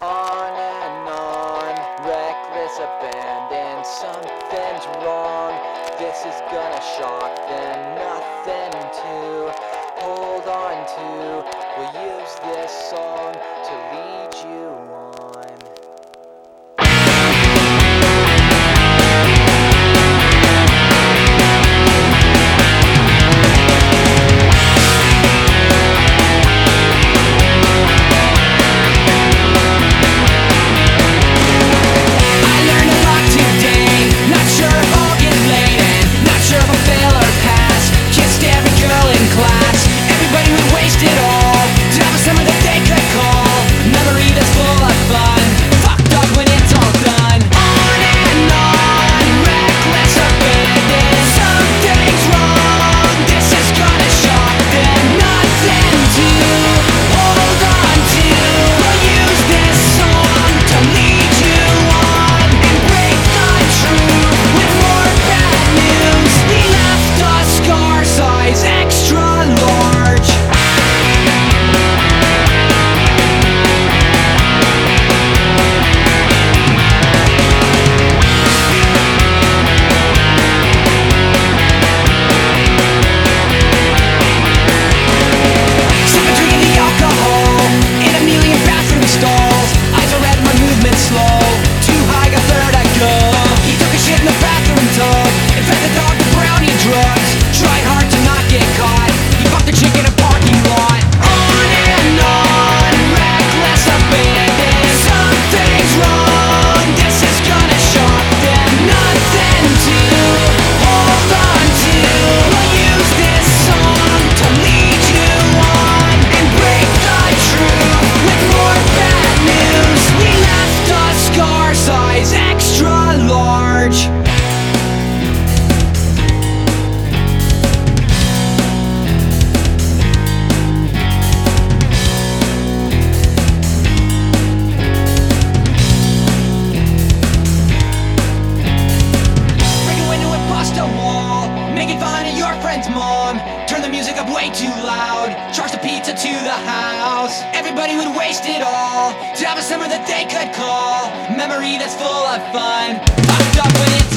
On and on, reckless abandon, something's wrong. This is gonna shock them, nothing to always extra Up way too loud. Charge the pizza to the house. Everybody would waste it all to have a summer that they could call. Memory that's full of fun. Fucked up with it.